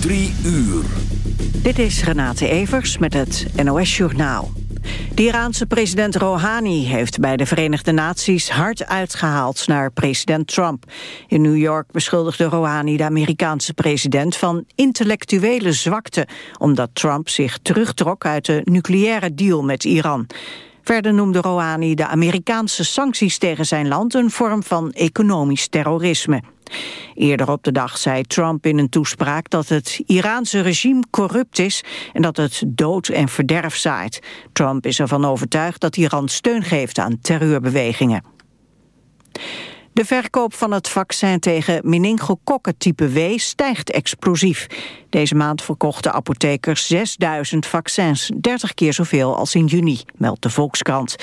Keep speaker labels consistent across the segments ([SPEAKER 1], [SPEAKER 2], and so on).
[SPEAKER 1] Drie uur.
[SPEAKER 2] Dit is Renate Evers met het NOS Journaal. De Iraanse president Rouhani heeft bij de Verenigde Naties hard uitgehaald naar president Trump. In New York beschuldigde Rouhani de Amerikaanse president van intellectuele zwakte, omdat Trump zich terugtrok uit de nucleaire deal met Iran. Verder noemde Rouhani de Amerikaanse sancties tegen zijn land een vorm van economisch terrorisme. Eerder op de dag zei Trump in een toespraak dat het Iraanse regime corrupt is en dat het dood en verderf zaait. Trump is ervan overtuigd dat Iran steun geeft aan terreurbewegingen. De verkoop van het vaccin tegen meningokokken type W stijgt explosief. Deze maand verkochten apothekers 6000 vaccins, 30 keer zoveel als in juni, meldt de Volkskrant.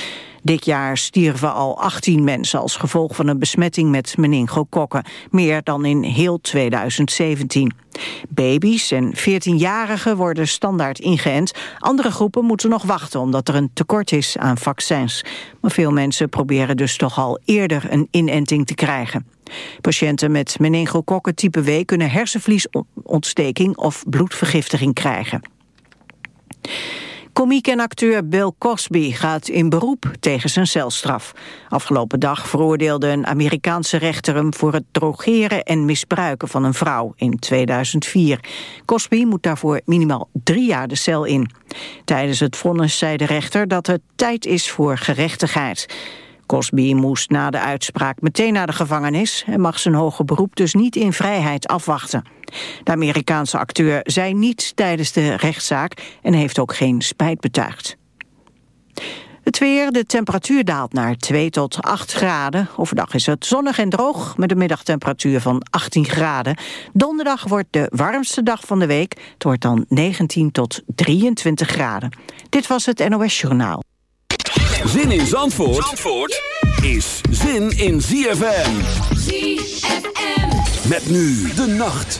[SPEAKER 2] Dit jaar stierven al 18 mensen als gevolg van een besmetting met meningokokken, meer dan in heel 2017. Baby's en 14-jarigen worden standaard ingeënt. Andere groepen moeten nog wachten omdat er een tekort is aan vaccins. Maar veel mensen proberen dus toch al eerder een inenting te krijgen. Patiënten met meningokokken type W kunnen hersenvliesontsteking of bloedvergiftiging krijgen. Komiek en acteur Bill Cosby gaat in beroep tegen zijn celstraf. Afgelopen dag veroordeelde een Amerikaanse rechter hem... voor het drogeren en misbruiken van een vrouw in 2004. Cosby moet daarvoor minimaal drie jaar de cel in. Tijdens het vonnis zei de rechter dat het tijd is voor gerechtigheid. Cosby moest na de uitspraak meteen naar de gevangenis... en mag zijn hoge beroep dus niet in vrijheid afwachten. De Amerikaanse acteur zei niets tijdens de rechtszaak... en heeft ook geen spijt betuigd. Het weer, de temperatuur daalt naar 2 tot 8 graden. Overdag is het zonnig en droog met een middagtemperatuur van 18 graden. Donderdag wordt de warmste dag van de week. Het wordt dan 19 tot 23 graden. Dit was het NOS Journaal.
[SPEAKER 1] Zin in Zandvoort, Zandvoort is zin in ZFM.
[SPEAKER 3] ZFM.
[SPEAKER 1] Met nu de nacht.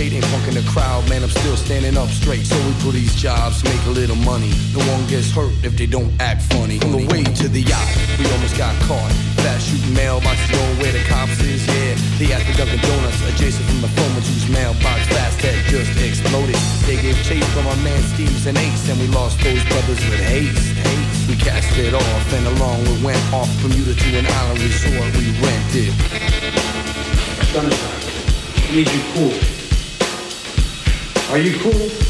[SPEAKER 4] skating, punking
[SPEAKER 5] the crowd, man, I'm still standing up straight. So we put these jobs, make a little money. No one gets hurt if they don't act funny. On the way to the yacht, we almost got caught. Fast shooting mailboxes, going where the cops is, yeah. They at the Dunkin' Donuts, adjacent from the former Juice mailbox fast that just exploded. They gave chase from our man Steve's and Ace, and we lost those brothers with haste. haste. We cast it off, and along we went off from Utah to an island resort we rented. Sunshine, I need you cool. Are you
[SPEAKER 6] cool?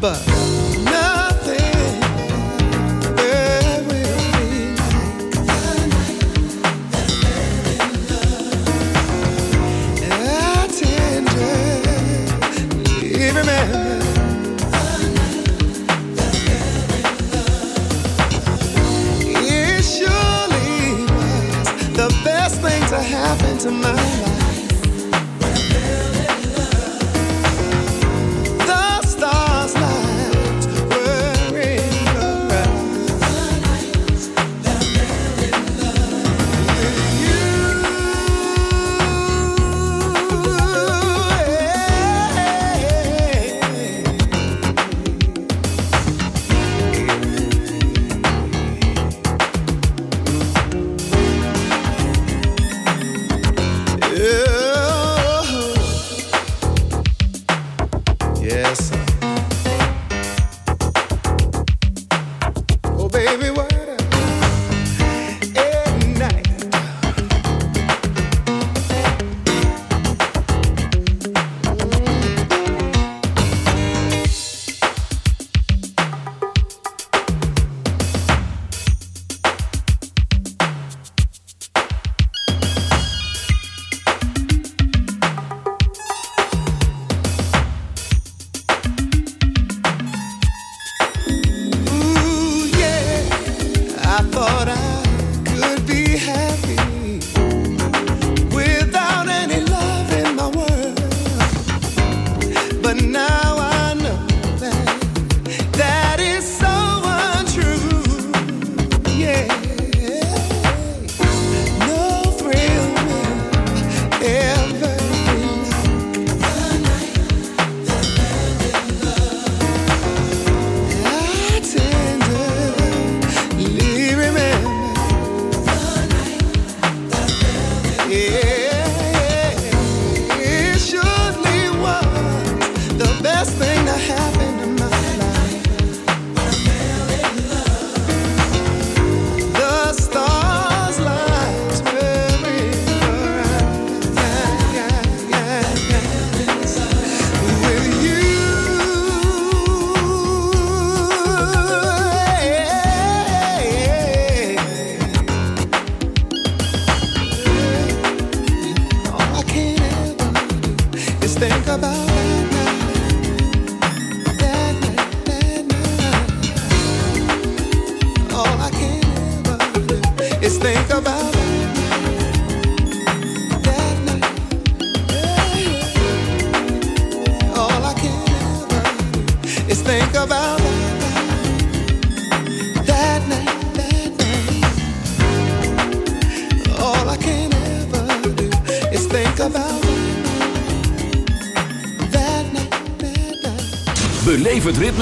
[SPEAKER 6] het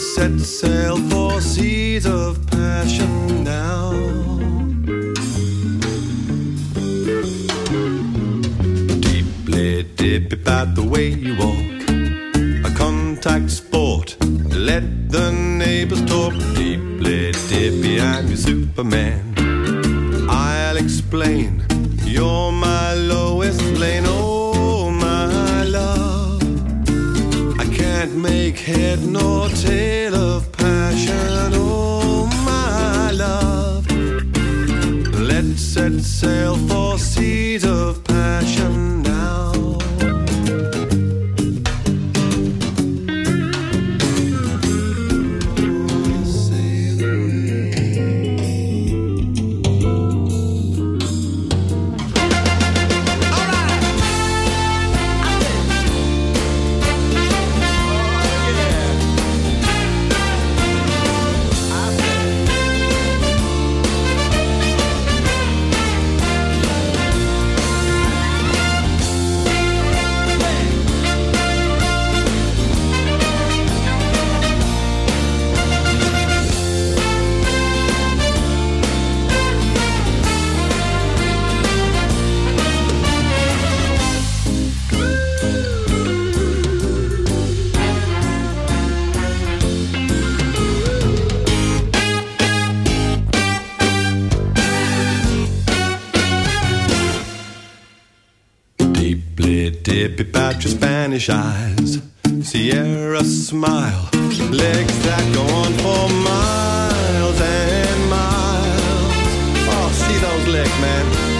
[SPEAKER 6] set sail for seas of passion now. Deeply dip about the way you walk, a contact
[SPEAKER 7] sport. Let the
[SPEAKER 6] neighbors talk. Deeply dippy, I'm your Superman. neglect, man.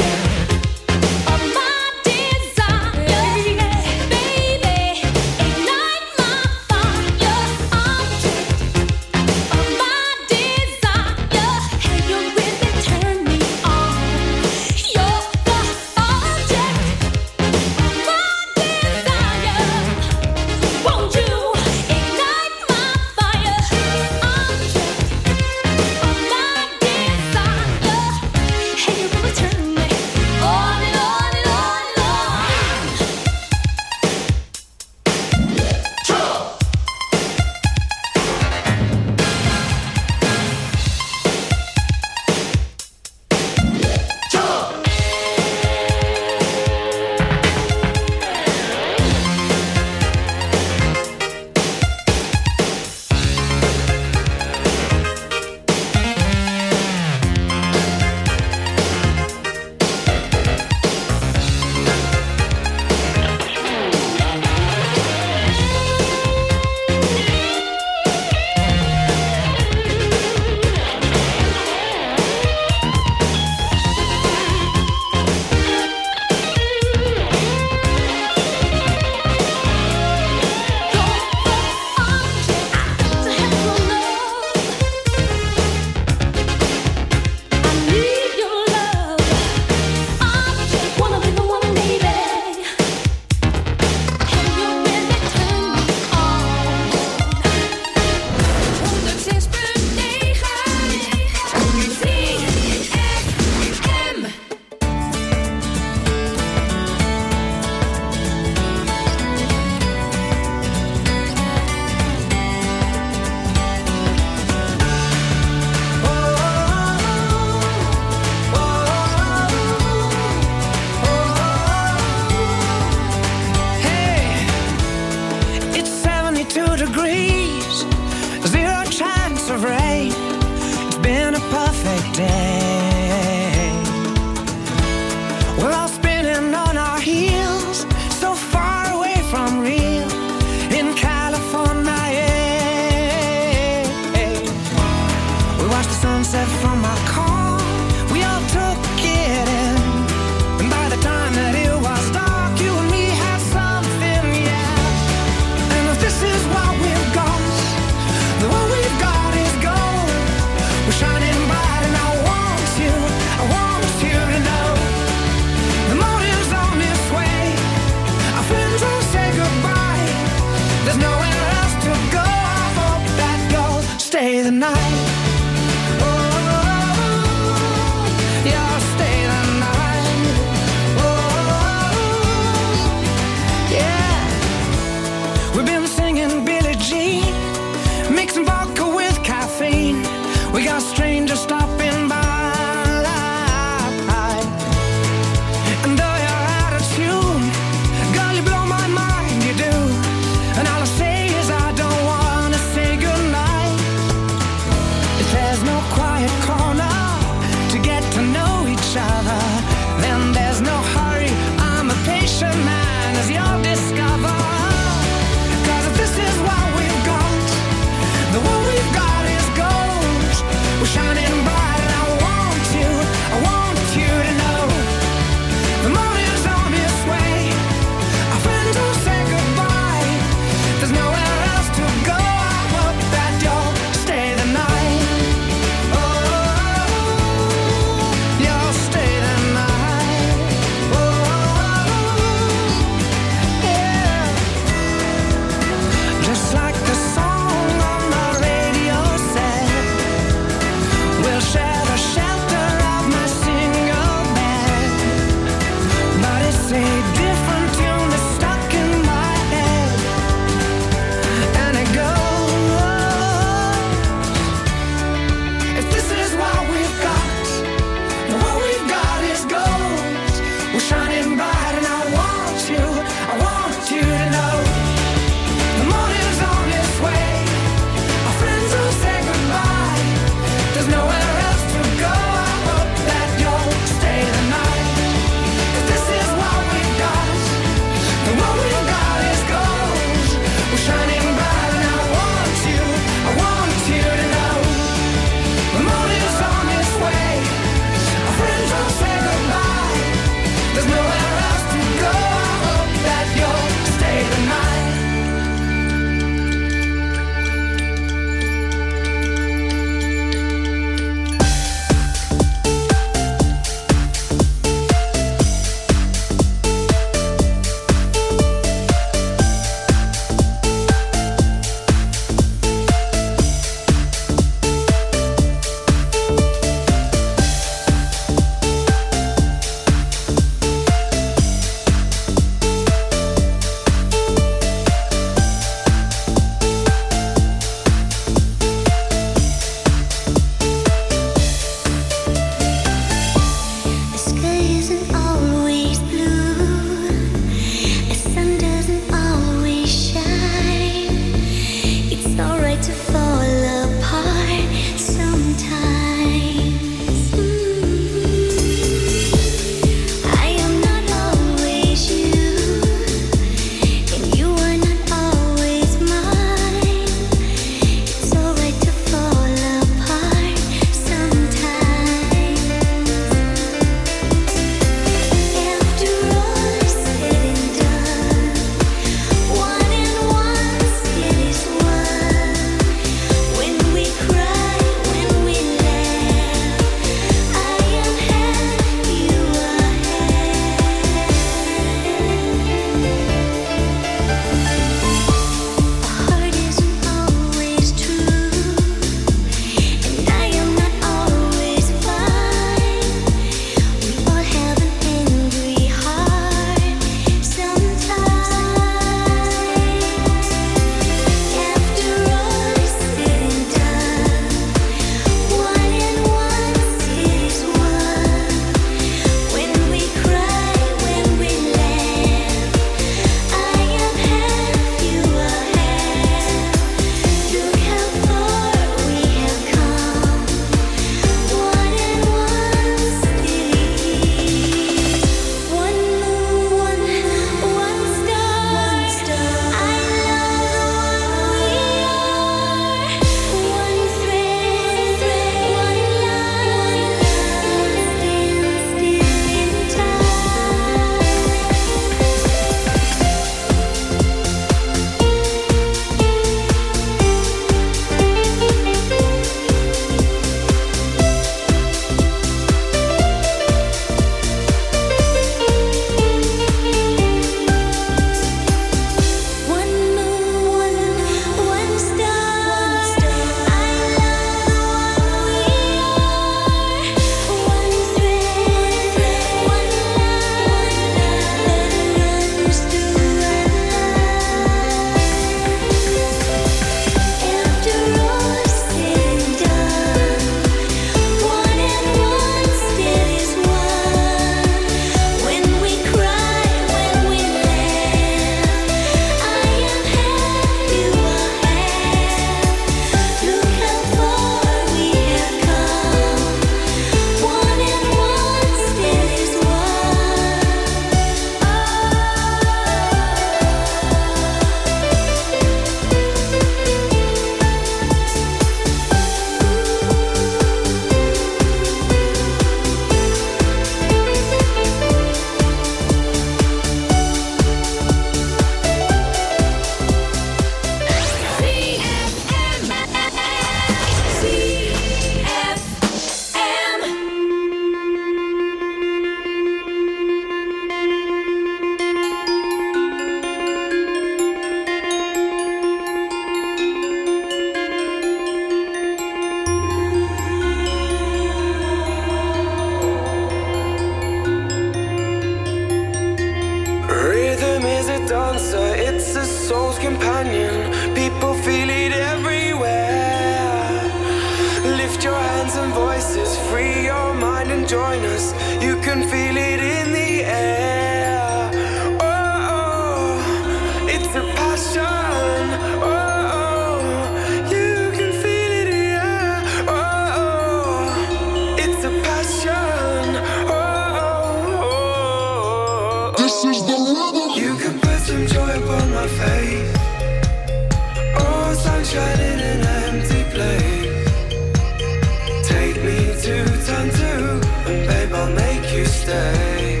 [SPEAKER 6] Stay.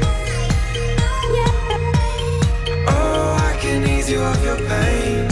[SPEAKER 6] Oh, I can ease you of your pain.